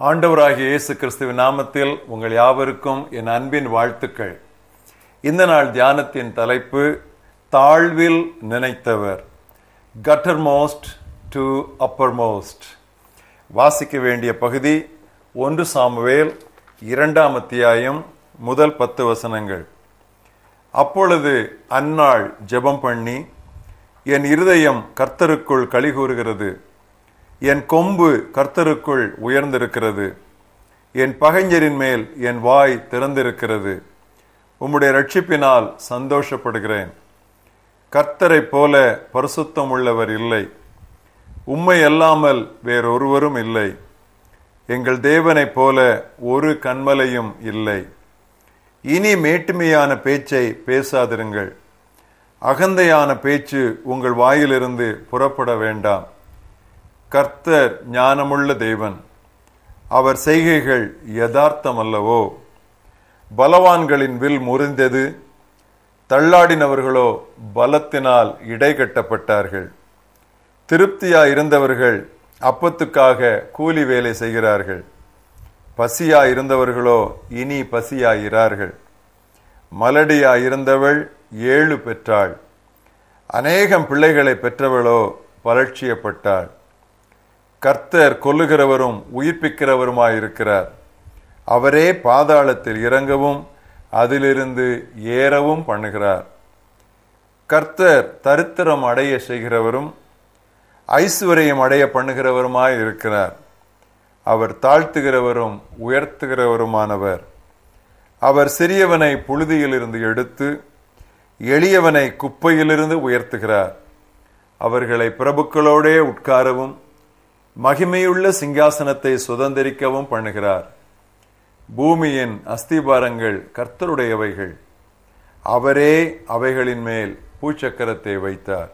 ஆண்டவராகிய இயேசு கிறிஸ்துவின் நாமத்தில் உங்கள் யாவருக்கும் என் அன்பின் வாழ்த்துக்கள். இந்த நாள் தியானத்தின் தலைப்பு தாழ்வில் நினைத்தவர். கட்டர் மோஸ்ட் டு அப்பர் மோஸ்ட் வாசிக்க வேண்டிய பகுதி ஒன்று சாமுவேல் இரண்டாம் அத்தியாயம் முதல் பத்து வசனங்கள். அப்பொழுது அந்நாள் ஜெபம் பண்ணி என் இருதயம் கர்த்தருக்குள் கலிகூறுகிறது என் கொம்பு கர்த்தருக்குள் உயர்ந்திருக்கிறது. என் பகைஞரின் மேல் என் வாய் திறந்திருக்கிறது. உம்முடைய ரட்சிப்பினால் சந்தோஷப்படுகிறேன். கர்த்தரைப் போல பரிசுத்தம் உள்ளவர் இல்லை. உம்மை அல்லாமல் வேறொருவரும் இல்லை. எங்கள் தேவனைப் போல ஒரு கண்மலையும் இல்லை. இனி மேட்டுமையான பேச்சை பேசாதிருங்கள். அகந்தையான பேச்சு உங்கள் வாயிலிருந்து புறப்பட வேண்டாம். கர்த்தர் ஞானமுள்ள தேவன். அவர் செய்கைகள் யதார்த்தம் அல்லவோ பலவான்களின் வில் முறிந்தது. தள்ளாடினவர்களோ பலத்தினால் இடைகட்டப்பட்டார்கள். திருப்தியா இருந்தவர்கள் அப்பத்துக்காக கூலி வேலை செய்கிறார்கள். பசியா இருந்தவர்களோ இனி பசியாயிரார்கள். மலடியா இருந்தவள் ஏழு பெற்றாள். அநேகம் பிள்ளைகளை பெற்றவளோ பலட்சியப்பட்டாள். கர்த்தர் கொல்லுகிறவரும் உயிர்ப்பிக்கிறவருமாயிருக்கிறார். அவரே பாதாளத்தில் இறங்கவும் அதிலிருந்து ஏறவும் பண்ணுகிறார். கர்த்தர் தரித்திரம் அடைய செய்கிறவரும் ஐஸ்வர்யம் அடைய பண்ணுகிறவருமாய் இருக்கிறார் அவர் தாழ்த்துகிறவரும் உயர்த்துகிறவருமானவர். அவர் சிறியவனை புழுதியிலிருந்து எடுத்து எளியவனை குப்பையிலிருந்து உயர்த்துகிறார். அவர்களை பிரபுக்களோடே உட்காரவும் மகிமையுள்ள சிங்காசனத்தை சுதந்திரிக்கவும் பண்ணுகிறார். பூமியின் அஸ்திபாரங்கள் கர்த்தருடையவைகள். அவரே அவைகளின் மேல் பூச்சக்கரத்தை வைத்தார்.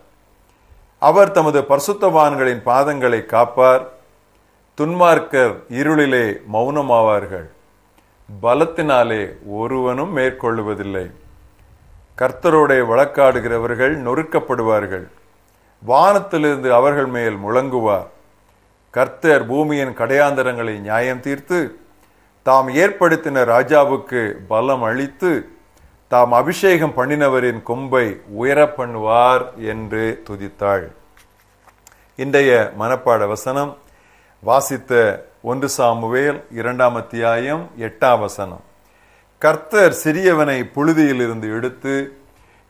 அவர் தமது பரிசுத்தவான்களின் பாதங்களை காப்பார். துன்மார்க்கர் இருளிலே மௌனமாவார்கள். பலத்தினாலே ஒருவனும் மேற்கொள்ளுவதில்லை. கர்த்தரோட வழக்காடுகிறவர்கள் நொறுக்கப்படுவார்கள். வானத்திலிருந்து அவர்கள் மேல் முழங்குவார். கர்த்தர் பூமியின் கடையாந்தரங்களை நியாயம் தீர்த்து தாம் ஏற்படுத்தின ராஜாவுக்கு பலம் அளித்து தாம் அபிஷேகம் பண்ணினவரின் கொம்பை உயர பண்ணுவார் என்று துதித்தாள். இன்றைய மனப்பாட வசனம் வாசித்த ஒன்று சாமுவேல் இரண்டாம் அத்தியாயம் எட்டாம் வசனம். கர்த்தர் சிறியவனை புழுதியிலிருந்து எடுத்து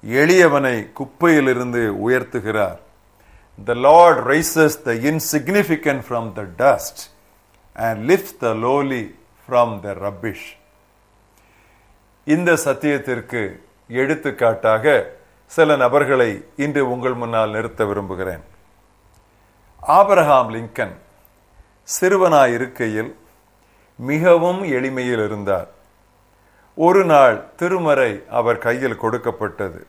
எளியவனை குப்பையிலிருந்து உயர்த்துகிறார். The Lord raises the insignificant from the dust and lifts the lowly from the rubbish. இந்த சத்தியத்திற்கு எடுத்துக்காட்டாக சில நபர்களை இன்று உங்கள் முன்னால் நிறுத்த விரும்புகிறேன். ஆபரகாம் லிங்கன் சிறுவனாய் இருக்கையில் மிகவும் எளிமையில் இருந்தார். ஒரு நாள் திருமறை அவர் கையில் கொடுக்கப்பட்டது.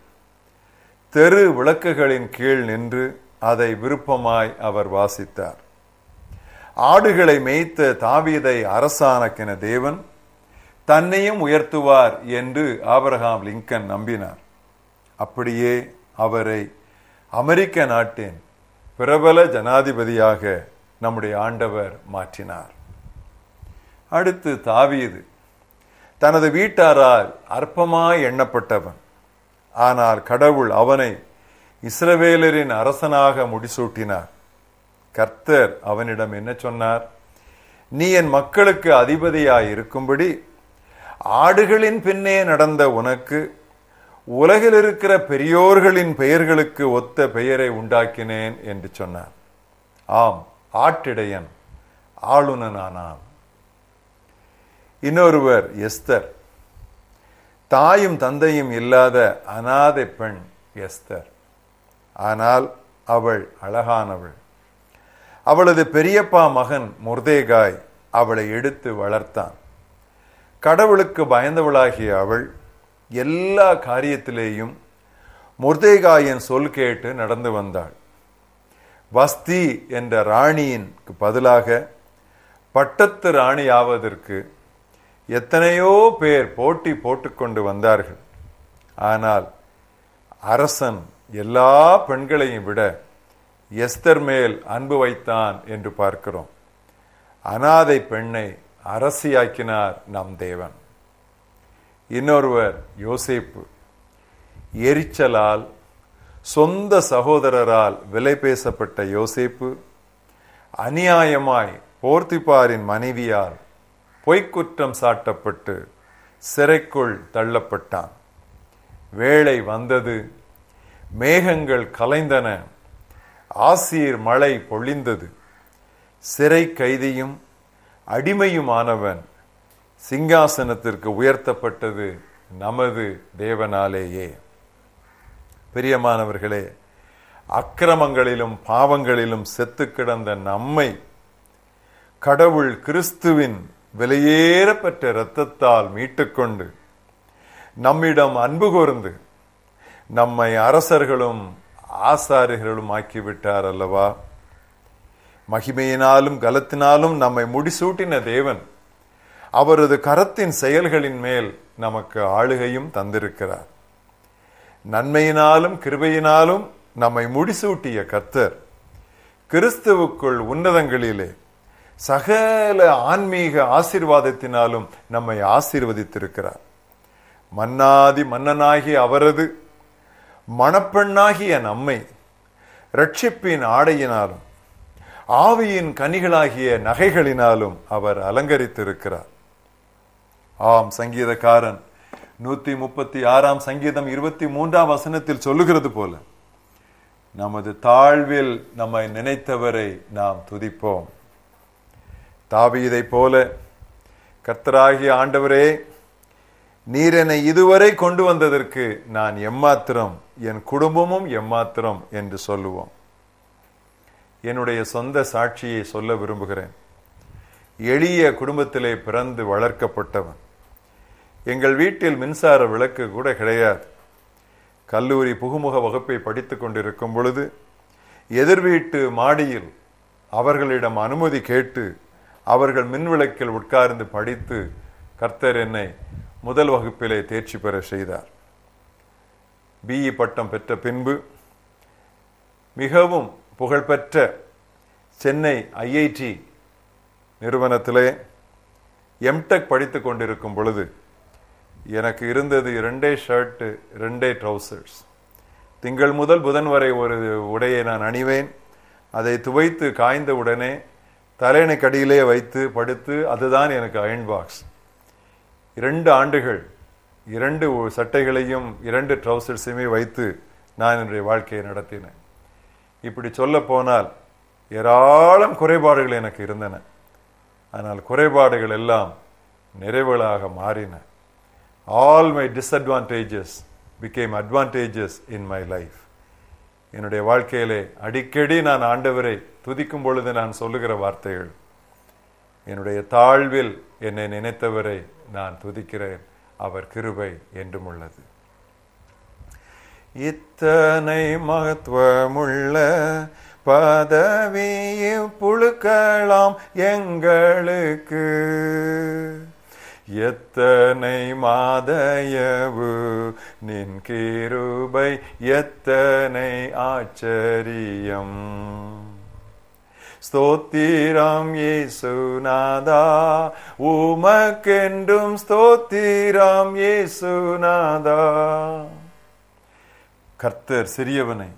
தெரு விளக்குகளின் கீழ் நின்று அதை விருப்பமாய் அவர் வாசித்தார். ஆடுகளை மேய்த்த தாவீதை அரசானக்கின தேவன் தன்னையும் உயர்த்துவார் என்று ஆபரகாம் லிங்கன் நம்பினார். அப்படியே அவரை அமெரிக்க நாட்டின் பிரபல ஜனாதிபதியாக நம்முடைய ஆண்டவர் மாற்றினார். அடுத்து தாவீது தனது வீட்டாரால் அற்பமாய் எண்ணப்பட்டவன் ஆனால் கடவுள் அவனை இஸ்ரவேலரின் அரசனாக முடிசூட்டினார். கர்த்தர் அவனிடம் என்ன சொன்னார்? நீ என் மக்களுக்கு அதிபதியாய் இருக்கும்படி ஆடுகளின் பின்னே நடந்த உனக்கு உலகில் இருக்கிற பெரியோர்களின் பெயர்களுக்கு ஒத்த பெயரை உண்டாக்கினேன் என்று சொன்னார். ஆம் ஆட்டிடையன் ஆளுநனானான் இன்னொருவர் எஸ்தர். தாயும் தந்தையும் இல்லாத அனாதை பெண் எஸ்தர். ஆனால் அவள் அழகானவள். அவளது பெரியப்பா மகன் முர்தேகாய் அவளை எடுத்து வளர்த்தான். கடவுளுக்கு பயந்தவளாகிய அவள் எல்லா காரியத்திலேயும் முர்தேகாயின் சொல் கேட்டு நடந்து வந்தாள். வஸ்தி என்ற ராணியின் பதிலாக பட்டத்து ராணியாவதற்கு எத்தனையோ பேர் போட்டி போட்டுக்கொண்டு வந்தார்கள். ஆனால் அரசன் எல்லா பெண்களையும் விட எஸ்தர் மேல் அன்பு வைத்தான் என்று பார்க்கிறோம். அனாதை பெண்ணை அரசியாக்கினார் நம் தேவன். இன்னொருவர் யோசேப்பு. எரிச்சலால் சொந்த சகோதரரால் விலை பேசப்பட்ட யோசேப்பு அநியாயமாய் போர்த்திப்பாரின் மனைவியால் பொய்க்குற்றம் சாட்டப்பட்டு சிறைக்குள் தள்ளப்பட்டான். வேலை வந்தது மேகங்கள் கலைந்தன. ஆசீர் மழை பொழிந்தது. சிறை கைதியும் அடிமையுமானவன் சிங்காசனத்திற்கு உயர்த்தப்பட்டது நமது தேவனாலேயே. பிரியமானவர்களே அக்கிரமங்களிலும் பாவங்களிலும் செத்து கிடந்த நம்மை கடவுள் கிறிஸ்துவின் விலையேறப்பட்ட இரத்தத்தால் மீட்டுக்கொண்டு நம்மிடம் அன்பு கூர்ந்து நம்மை அரசர்களும் ஆசாரிகளும் ஆக்கிவிட்டார் அல்லவா? மகிமையினாலும் கலத்தினாலும் நம்மை முடிசூட்டின தேவன் அவரது கரத்தின் செயல்களின் மேல் நமக்கு ஆளுகையும் தந்திருக்கிறார். நன்மையினாலும் கிருபையினாலும் நம்மை முடிசூட்டிய கர்த்தர் கிறிஸ்துவுக்குள் உன்னதங்களிலே சகல ஆன்மீக ஆசீர்வாதத்தினாலும் நம்மை ஆசீர்வதித்திருக்கிறார். மன்னாதி மன்னனாகி அவரது மணப்பெண்ணாகிய நம்மை ரட்சிப்பின் ஆடையினாலும் ஆவியின் கனிகளாகிய நகைகளினாலும் அவர் அலங்கரித்திருக்கிறார். ஆம் சங்கீதக்காரன் நூத்தி முப்பத்தி ஆறாம் சங்கீதம் இருபத்தி மூன்றாம் வசனத்தில் சொல்லுகிறது போல நமது தாழ்வில் நம்மை நினைத்தவரை நாம் துதிப்போம். தாவீதை போல கர்த்தராகிய ஆண்டவரே நீர் என்னை இதுவரை கொண்டு வந்ததற்கு நான் எம்மாத்திரம் என் குடும்பமும் எம்மாத்திரம் என்று சொல்லுவோம். என்னுடைய சொந்த சாட்சியை சொல்ல விரும்புகிறேன். எளிய குடும்பத்திலே பிறந்து வளர்க்கப்பட்டவன். எங்கள் வீட்டில் மின்சார விளக்கு கூட கிடையாது. கல்லூரி புகுமுக வகுப்பை படித்து கொண்டிருக்கும் பொழுது எதிர் வீட்டு மாடியில் அவர்களிடம் அனுமதி கேட்டு அவர்கள் மின் விளக்கில் உட்கார்ந்து படித்து கர்த்தர் என்னை முதல் வகுப்பிலே தேர்ச்சி பெற செய்தார். பிஇ பட்டம் பெற்ற பின்பு மிகவும் புகழ்பெற்ற சென்னை ஐஐடி நிறுவனத்திலே எம்டெக் படித்து கொண்டிருக்கும் பொழுது எனக்கு இருந்தது ரெண்டே ஷர்ட்டு ரெண்டே ட்ரௌசர்ஸ் திங்கள் முதல் புதன் வரை ஒரு உடையை நான் அணிவேன். அதை துவைத்து காய்ந்த உடனே தலையணைக்கடியிலே வைத்து படுத்து அதுதான் எனக்கு அயன் பாக்ஸ் இரண்டு ஆண்டுகள் இரண்டு சட்டைகளையும் இரண்டு ட்ரௌசர்ஸையுமே வைத்து நான் என்னுடைய வாழ்க்கையை நடத்தினேன். இப்படி சொல்ல போனால் ஏராளம் குறைபாடுகள் எனக்கு இருந்தன. ஆனால் குறைபாடுகள் எல்லாம் நிறைவுகளாக மாறின. All my disadvantages became advantages in my life என்னுடைய வாழ்க்கையிலே அடிக்கடி நான் ஆண்டவரை துதிக்கும் பொழுது நான் சொல்லுகிற வார்த்தைகள் என்னுடைய தாழ்வில் என்னை நினைத்தவரை நான் துதிக்கிறேன். அவர் கிருபை என்றும் உள்ளது. இத்தனை மகத்துவமுள்ள பதவியை புழுக்கலாம் எங்களுக்கு. எத்தனை மாதயவு நின் கிருபை எத்தனை ஆச்சரியம். ஸ்தோத்திரம் ஏசுநாதா உமக்கென்றும் ஸ்தோத்திரம் ஏசுநாதா கர்த்தர் சிறியவனை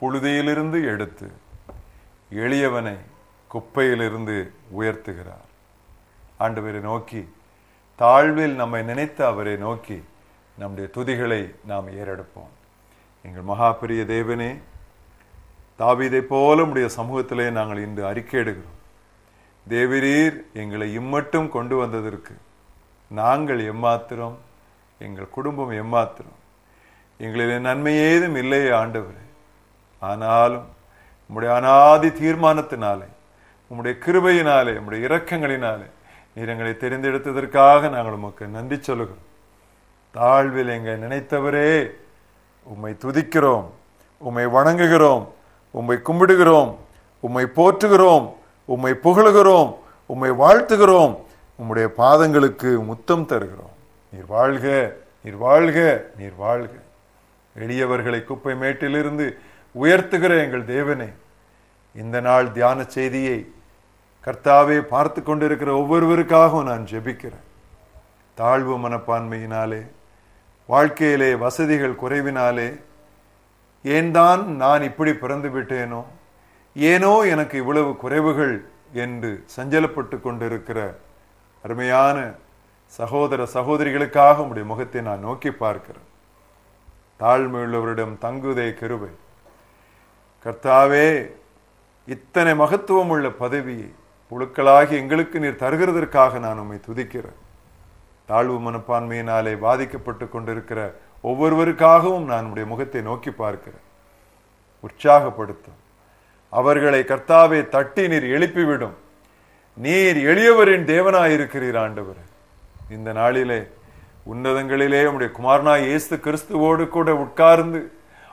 புழுதியிலிருந்து எடுத்து எளியவனை குப்பையிலிருந்து உயர்த்துகிறார். ஆண்டவரை நோக்கி தாழ்வில் நம்மை நினைத்த அவரை நோக்கி நம்முடைய துதிகளை நாம் ஏறெடுப்போம். எங்கள் மகாபிரிய தேவனே தாவீதை போல உடைய சமூகத்திலே நாங்கள் இன்று அறிக்கையிடுகிறோம். தேவிரீர் எங்களை இம்மட்டும் கொண்டு வந்ததற்கு நாங்கள் எம்மாத்திரம் எங்கள் குடும்பம் எம்மாத்திரம். எங்களிலே நன்மை ஏதும் இல்லையே ஆண்டவரே. ஆனாலும் உம்முடைய அனாதி தீர்மானத்தினாலே உம்முடைய கிருபையினாலே உம்முடைய இரக்கங்களினாலே நீர் எங்களை தெரிந்தெடுத்ததற்காக நாங்கள் உமக்கு நன்றி சொல்லுகிறோம். தாழ்வில் எங்கள் நினைத்தவரே உம்மை துதிக்கிறோம் உம்மை வணங்குகிறோம். உம்மை கும்பிடுகிறோம் உம்மை போற்றுகிறோம் உம்மை புகழுகிறோம் உம்மை வாழ்த்துகிறோம் உம்முடைய பாதங்களுக்கு முத்தம் தருகிறோம். நீர் வாழ்க நீர் வாழ்க நீர் வாழ்க. எளியவர்களை குப்பை மேட்டிலிருந்து உயர்த்துகிற எங்கள் தேவனே இந்த நாள் தியான செய்தியை கர்த்தாவே பார்த்து கொண்டிருக்கிற ஒவ்வொருவருக்காகவும் நான் ஜெபிக்கிறேன். தாழ்வு மனப்பான்மையினாலே வாழ்க்கையிலே வசதிகள் குறைவினாலே ஏன் தான் நான் இப்படி பிறந்து விட்டேனோ? ஏனோ எனக்கு இவ்வளவு குறைவுகள் என்று சஞ்சலப்பட்டு கொண்டிருக்கிற அருமையான சகோதர சகோதரிகளுக்காக உடைய முகத்தை நான் நோக்கி பார்க்கிறேன். தாழ்மையுள்ளவரிடம் தங்குதே கருவை கர்த்தாவே இத்தனை மகத்துவம் உள்ள பதவியை புழுக்களாகி எங்களுக்கு நீர் தருகிறதற்காக நான் உம்மை துதிக்கிறேன். தாழ்வு மனப்பான்மையினாலே பாதிக்கப்பட்டு கொண்டிருக்கிற ஒவ்வொருவருக்காகவும் நான் உடைய முகத்தை நோக்கி பார்க்கிறேன். உற்சாகப்படுத்தும். அவர்களை கர்த்தாவே தட்டி நீர் எழுப்பிவிடும். நீர் எளியவரின் தேவனாயிருக்கிறீர் ஆண்டவர். இந்த நாளிலே உன்னதங்களிலே உடைய குமாரனாய் இயேசு கிறிஸ்துவோடு கூட உட்கார்ந்து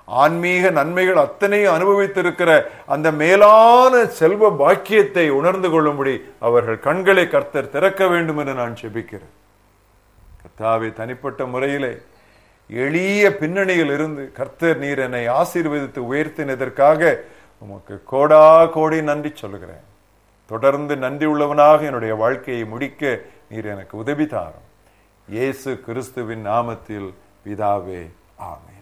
ஆன்மீக நன்மைகள் அத்தனையும் அனுபவித்திருக்கிற அந்த மேலான செல்வ பாக்கியத்தை உணர்ந்து கொள்ளும்படி அவர்கள் கண்களை கர்த்தர் திறக்க வேண்டும் என்று நான் செபிக்கிறேன் கர்த்தாவே தனிப்பட்ட முறையிலே எளிய பின்னணியில் இருந்து கர்த்தர் நீர் என்னை ஆசீர்வதித்து உயர்த்தினதற்காக உமக்கு கோடா கோடி நன்றி சொல்லுகிறேன். தொடர்ந்து நன்றி உள்ளவனாக என்னுடைய வாழ்க்கையை முடிக்க நீர் எனக்கு உதவி தாரும். இயேசு கிறிஸ்துவின் நாமத்தில் பிதாவே ஆமை